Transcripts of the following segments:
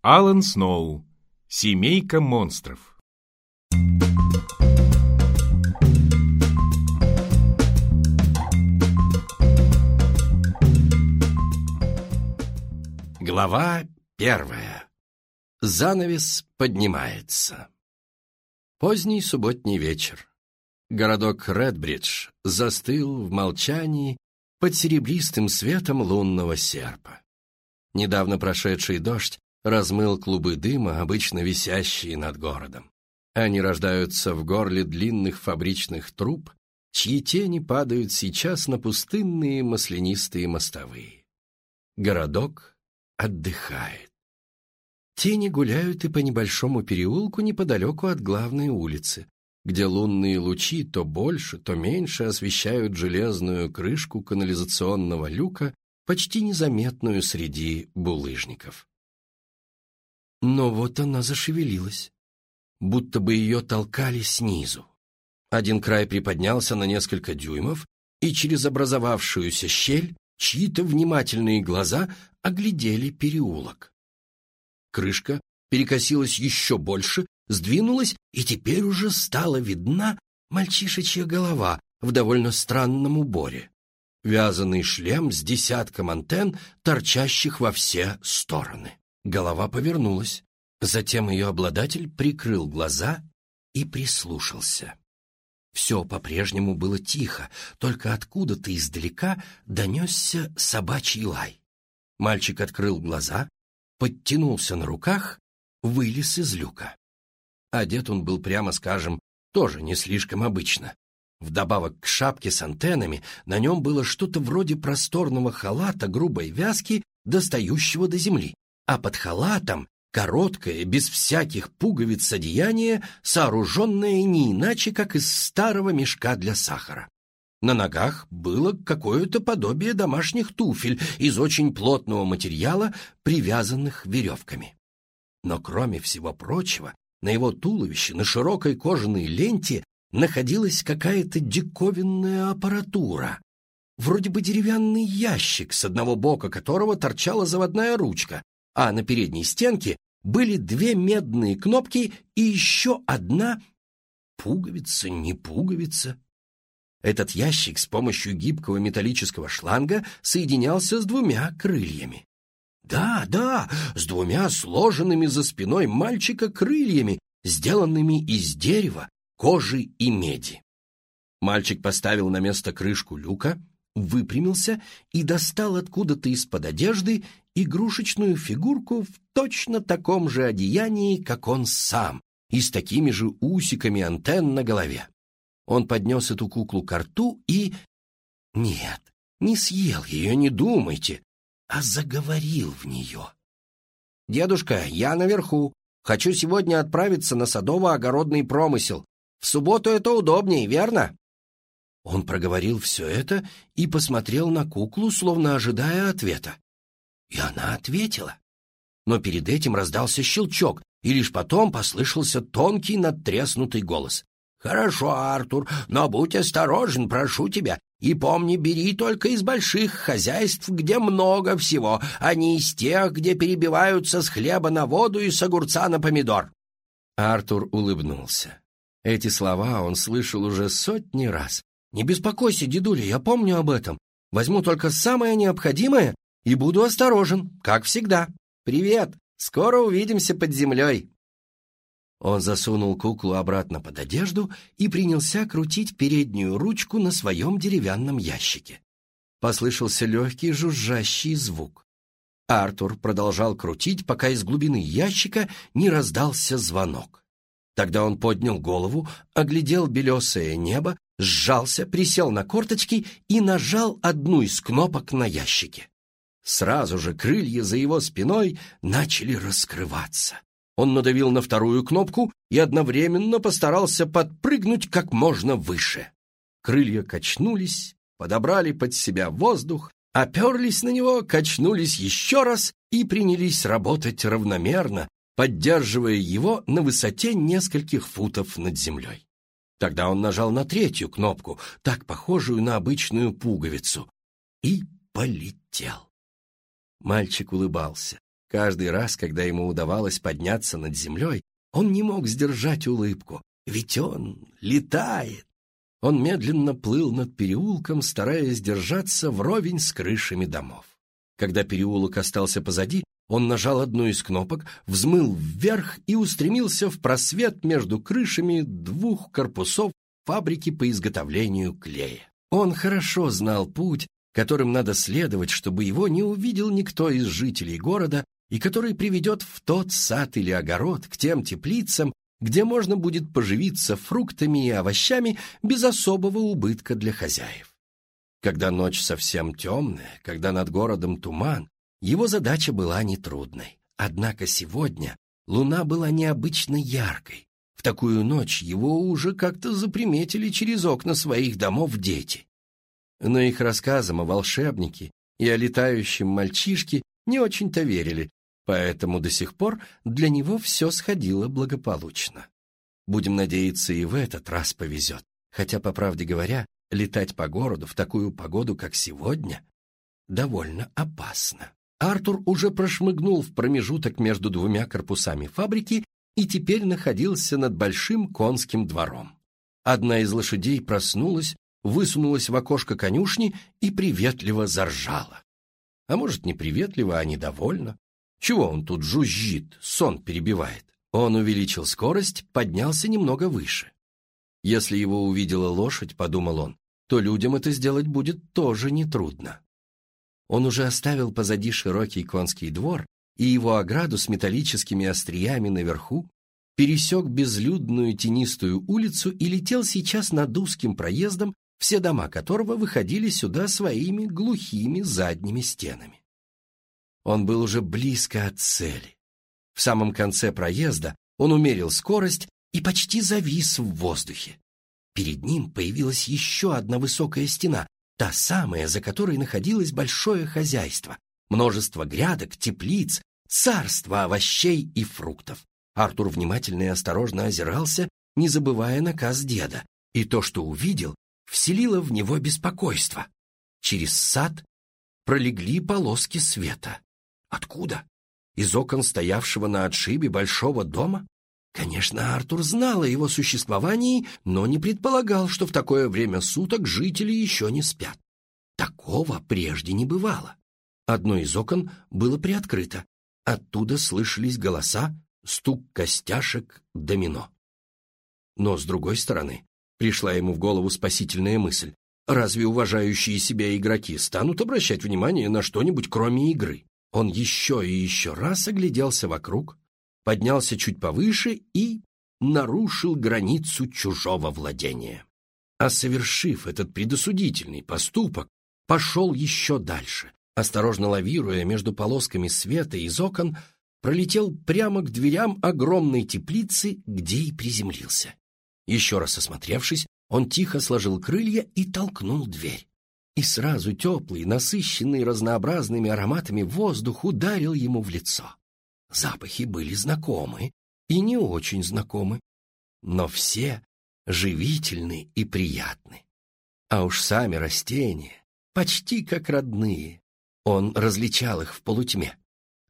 Алан Сноу. Семейка монстров. Глава первая. Занавес поднимается. Поздний субботний вечер. Городок Редбридж застыл в молчании под серебристым светом лунного серпа. Недавно прошедший дождь размыл клубы дыма, обычно висящие над городом. Они рождаются в горле длинных фабричных труб, чьи тени падают сейчас на пустынные маслянистые мостовые. Городок отдыхает. Тени гуляют и по небольшому переулку неподалеку от главной улицы, где лунные лучи то больше, то меньше освещают железную крышку канализационного люка, почти незаметную среди булыжников. Но вот она зашевелилась, будто бы ее толкали снизу. Один край приподнялся на несколько дюймов, и через образовавшуюся щель чьи-то внимательные глаза оглядели переулок. Крышка перекосилась еще больше, сдвинулась, и теперь уже стала видна мальчишечья голова в довольно странном уборе. Вязаный шлем с десятком антенн, торчащих во все стороны. Голова повернулась. Затем ее обладатель прикрыл глаза и прислушался. Все по-прежнему было тихо, только откуда-то издалека донесся собачий лай. Мальчик открыл глаза, подтянулся на руках, вылез из люка. Одет он был, прямо скажем, тоже не слишком обычно. Вдобавок к шапке с антеннами на нем было что-то вроде просторного халата грубой вязки, достающего до земли, а под халатом короткое, без всяких пуговиц одеяние, сооруженное не иначе, как из старого мешка для сахара. На ногах было какое-то подобие домашних туфель из очень плотного материала, привязанных веревками. Но кроме всего прочего, на его туловище, на широкой кожаной ленте находилась какая-то диковинная аппаратура. Вроде бы деревянный ящик, с одного бока которого торчала заводная ручка, а на передней стенке были две медные кнопки и еще одна пуговица, не пуговица. Этот ящик с помощью гибкого металлического шланга соединялся с двумя крыльями. Да, да, с двумя сложенными за спиной мальчика крыльями, сделанными из дерева, кожи и меди. Мальчик поставил на место крышку люка, выпрямился и достал откуда-то из-под одежды игрушечную фигурку в точно таком же одеянии, как он сам, и с такими же усиками антенн на голове. Он поднес эту куклу к рту и... Нет, не съел ее, не думайте, а заговорил в нее. «Дедушка, я наверху. Хочу сегодня отправиться на садово-огородный промысел. В субботу это удобнее, верно?» Он проговорил все это и посмотрел на куклу, словно ожидая ответа. И она ответила. Но перед этим раздался щелчок, и лишь потом послышался тонкий надтреснутый голос. «Хорошо, Артур, но будь осторожен, прошу тебя, и помни, бери только из больших хозяйств, где много всего, а не из тех, где перебиваются с хлеба на воду и с огурца на помидор». Артур улыбнулся. Эти слова он слышал уже сотни раз. «Не беспокойся, дедуля, я помню об этом. Возьму только самое необходимое и буду осторожен, как всегда. Привет, скоро увидимся под землей». Он засунул куклу обратно под одежду и принялся крутить переднюю ручку на своем деревянном ящике. Послышался легкий жужжащий звук. Артур продолжал крутить, пока из глубины ящика не раздался звонок. Тогда он поднял голову, оглядел белесое небо, сжался, присел на корточки и нажал одну из кнопок на ящике. Сразу же крылья за его спиной начали раскрываться. Он надавил на вторую кнопку и одновременно постарался подпрыгнуть как можно выше. Крылья качнулись, подобрали под себя воздух, оперлись на него, качнулись еще раз и принялись работать равномерно, поддерживая его на высоте нескольких футов над землей. Тогда он нажал на третью кнопку, так похожую на обычную пуговицу, и полетел. Мальчик улыбался. Каждый раз, когда ему удавалось подняться над землей, он не мог сдержать улыбку, ведь он летает. Он медленно плыл над переулком, стараясь держаться вровень с крышами домов. Когда переулок остался позади, он нажал одну из кнопок, взмыл вверх и устремился в просвет между крышами двух корпусов фабрики по изготовлению клея. Он хорошо знал путь, которым надо следовать, чтобы его не увидел никто из жителей города и который приведет в тот сад или огород к тем теплицам, где можно будет поживиться фруктами и овощами без особого убытка для хозяев. Когда ночь совсем темная, когда над городом туман, его задача была нетрудной. Однако сегодня луна была необычно яркой. В такую ночь его уже как-то заприметили через окна своих домов дети. Но их рассказам о волшебнике и о летающем мальчишке не очень-то верили, поэтому до сих пор для него все сходило благополучно. Будем надеяться, и в этот раз повезет. Хотя, по правде говоря, летать по городу в такую погоду, как сегодня, довольно опасно. Артур уже прошмыгнул в промежуток между двумя корпусами фабрики и теперь находился над большим конским двором. Одна из лошадей проснулась, высунулась в окошко конюшни и приветливо заржала. А может, не приветливо, а недовольно. Чего он тут жужжит, сон перебивает? Он увеличил скорость, поднялся немного выше. Если его увидела лошадь, подумал он, то людям это сделать будет тоже нетрудно. Он уже оставил позади широкий конский двор и его ограду с металлическими остриями наверху, пересек безлюдную тенистую улицу и летел сейчас над узким проездом, все дома которого выходили сюда своими глухими задними стенами. Он был уже близко от цели. В самом конце проезда он умерил скорость и почти завис в воздухе. Перед ним появилась еще одна высокая стена, та самая, за которой находилось большое хозяйство, множество грядок, теплиц, царство овощей и фруктов. Артур внимательно и осторожно озирался, не забывая наказ деда, и то, что увидел, вселило в него беспокойство. Через сад пролегли полоски света. Откуда? Из окон стоявшего на отшибе большого дома? Конечно, Артур знал о его существовании, но не предполагал, что в такое время суток жители еще не спят. Такого прежде не бывало. Одно из окон было приоткрыто. Оттуда слышались голоса, стук костяшек, домино. Но, с другой стороны, пришла ему в голову спасительная мысль. Разве уважающие себя игроки станут обращать внимание на что-нибудь, кроме игры? Он еще и еще раз огляделся вокруг, поднялся чуть повыше и нарушил границу чужого владения. А совершив этот предосудительный поступок, пошел еще дальше, осторожно лавируя между полосками света из окон, пролетел прямо к дверям огромной теплицы, где и приземлился. Еще раз осмотревшись, он тихо сложил крылья и толкнул дверь и сразу теплый, насыщенный разнообразными ароматами воздух ударил ему в лицо. Запахи были знакомы и не очень знакомы, но все живительны и приятны. А уж сами растения, почти как родные, он различал их в полутьме.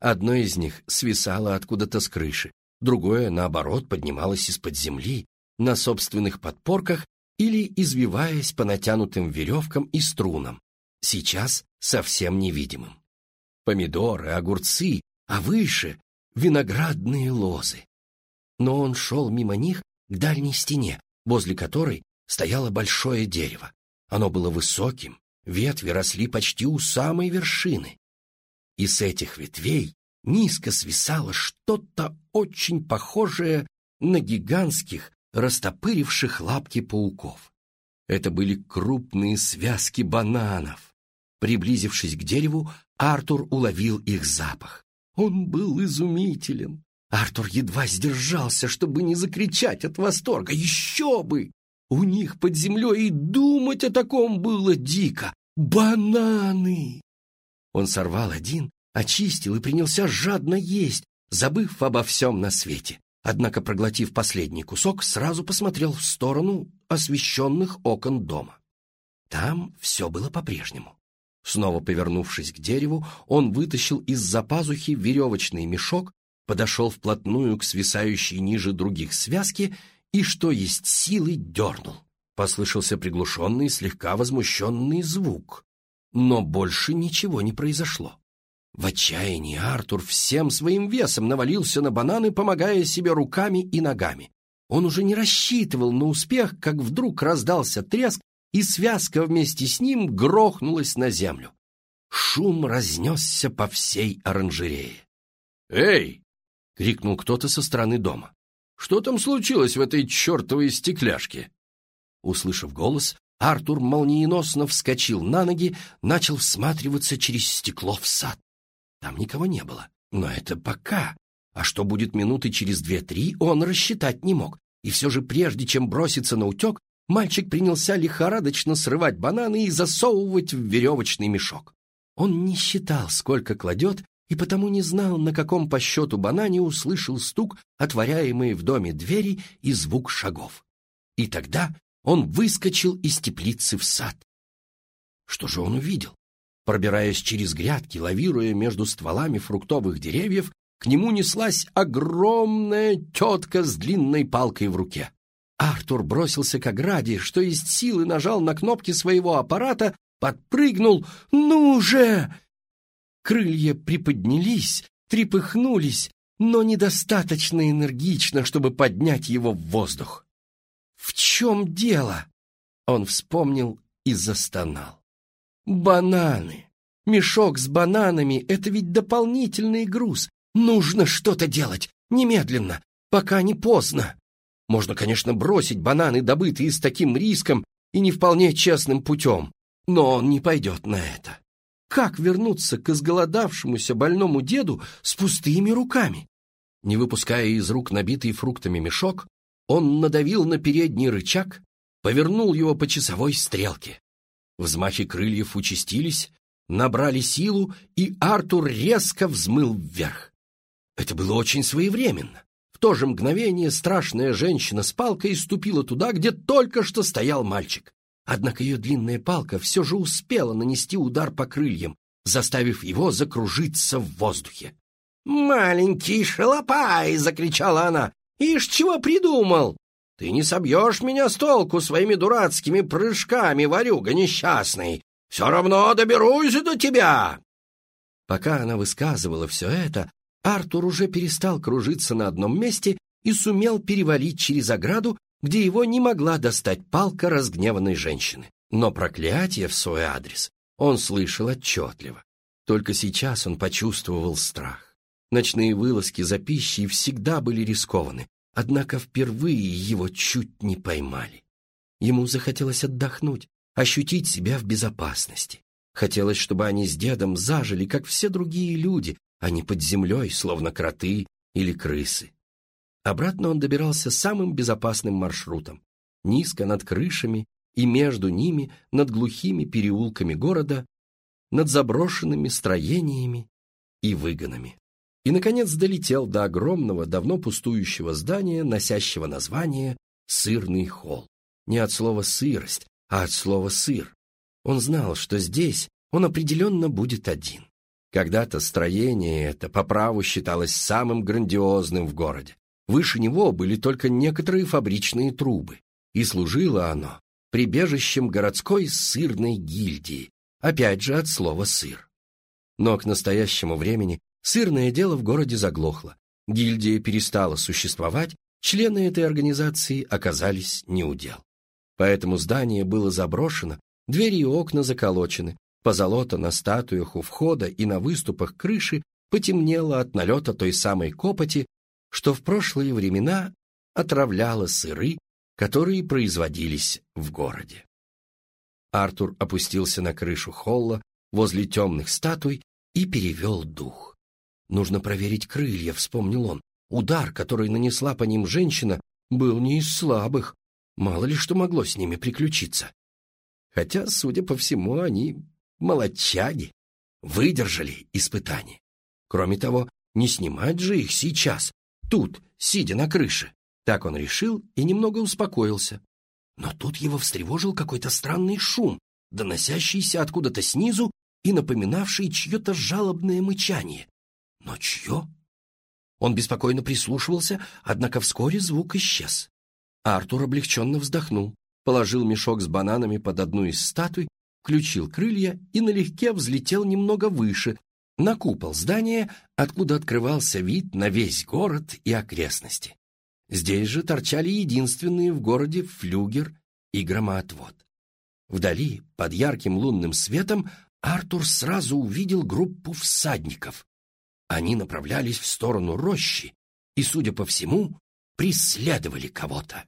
Одно из них свисало откуда-то с крыши, другое, наоборот, поднималось из-под земли, на собственных подпорках или извиваясь по натянутым веревкам и струнам, сейчас совсем невидимым. Помидоры, огурцы, а выше — виноградные лозы. Но он шел мимо них к дальней стене, возле которой стояло большое дерево. Оно было высоким, ветви росли почти у самой вершины. И с этих ветвей низко свисало что-то очень похожее на гигантских растопыривших лапки пауков. Это были крупные связки бананов. Приблизившись к дереву, Артур уловил их запах. Он был изумителен. Артур едва сдержался, чтобы не закричать от восторга. Еще бы! У них под землей и думать о таком было дико. Бананы! Он сорвал один, очистил и принялся жадно есть, забыв обо всем на свете. Однако, проглотив последний кусок, сразу посмотрел в сторону освещенных окон дома. Там все было по-прежнему. Снова повернувшись к дереву, он вытащил из-за пазухи веревочный мешок, подошел вплотную к свисающей ниже других связке и, что есть силы, дернул. Послышался приглушенный, слегка возмущенный звук, но больше ничего не произошло. В отчаянии Артур всем своим весом навалился на бананы, помогая себе руками и ногами. Он уже не рассчитывал на успех, как вдруг раздался треск, и связка вместе с ним грохнулась на землю. Шум разнесся по всей оранжерее. «Эй!» — крикнул кто-то со стороны дома. «Что там случилось в этой чертовой стекляшке?» Услышав голос, Артур молниеносно вскочил на ноги, начал всматриваться через стекло в сад. Там никого не было. Но это пока. А что будет минуты через две-три, он рассчитать не мог. И все же прежде чем броситься на утек, мальчик принялся лихорадочно срывать бананы и засовывать в веревочный мешок. Он не считал, сколько кладет, и потому не знал, на каком по счету банане услышал стук, отворяемые в доме двери и звук шагов. И тогда он выскочил из теплицы в сад. Что же он увидел? Пробираясь через грядки, лавируя между стволами фруктовых деревьев, к нему неслась огромная тетка с длинной палкой в руке. Артур бросился к ограде, что есть силы нажал на кнопки своего аппарата, подпрыгнул. «Ну же!» Крылья приподнялись, трепыхнулись, но недостаточно энергично, чтобы поднять его в воздух. «В чем дело?» Он вспомнил и застонал. Бананы. Мешок с бананами — это ведь дополнительный груз. Нужно что-то делать. Немедленно, пока не поздно. Можно, конечно, бросить бананы, добытые с таким риском и не вполне честным путем, но он не пойдет на это. Как вернуться к изголодавшемуся больному деду с пустыми руками? Не выпуская из рук набитый фруктами мешок, он надавил на передний рычаг, повернул его по часовой стрелке. Взмахи крыльев участились, набрали силу, и Артур резко взмыл вверх. Это было очень своевременно. В то же мгновение страшная женщина с палкой ступила туда, где только что стоял мальчик. Однако ее длинная палка все же успела нанести удар по крыльям, заставив его закружиться в воздухе. «Маленький шалопай!» — закричала она. «Ишь, чего придумал? Ты не собьешь меня с толку своими дурацкими прыжками, ворюга несчастный. Все равно доберусь до тебя!» Пока она высказывала все это, Артур уже перестал кружиться на одном месте и сумел перевалить через ограду, где его не могла достать палка разгневанной женщины. Но проклятие в свой адрес он слышал отчетливо. Только сейчас он почувствовал страх. Ночные вылазки за пищей всегда были рискованы, Однако впервые его чуть не поймали. Ему захотелось отдохнуть, ощутить себя в безопасности. Хотелось, чтобы они с дедом зажили, как все другие люди, а не под землей, словно кроты или крысы. Обратно он добирался самым безопасным маршрутом, низко над крышами и между ними над глухими переулками города, над заброшенными строениями и выгонами и, наконец, долетел до огромного, давно пустующего здания, носящего название «Сырный холл». Не от слова «сырость», а от слова «сыр». Он знал, что здесь он определенно будет один. Когда-то строение это по праву считалось самым грандиозным в городе. Выше него были только некоторые фабричные трубы, и служило оно прибежищем городской сырной гильдии, опять же от слова «сыр». Но к настоящему времени Сырное дело в городе заглохло. Гильдия перестала существовать, члены этой организации оказались неудел. Поэтому здание было заброшено, двери и окна заколочены, позолота на статуях у входа и на выступах крыши потемнело от налета той самой копоти, что в прошлые времена отравляла сыры, которые производились в городе. Артур опустился на крышу холла возле темных статуй и перевел дух. Нужно проверить крылья, вспомнил он. Удар, который нанесла по ним женщина, был не из слабых. Мало ли что могло с ними приключиться. Хотя, судя по всему, они молодчаги, выдержали испытание. Кроме того, не снимать же их сейчас, тут, сидя на крыше. Так он решил и немного успокоился. Но тут его встревожил какой-то странный шум, доносящийся откуда-то снизу и напоминавший чье-то жалобное мычание. Но чье? Он беспокойно прислушивался, однако вскоре звук исчез. Артур облегченно вздохнул, положил мешок с бананами под одну из статуй, включил крылья и налегке взлетел немного выше, на купол здания, откуда открывался вид на весь город и окрестности. Здесь же торчали единственные в городе флюгер и громоотвод. Вдали, под ярким лунным светом, Артур сразу увидел группу всадников. Они направлялись в сторону рощи и, судя по всему, преследовали кого-то.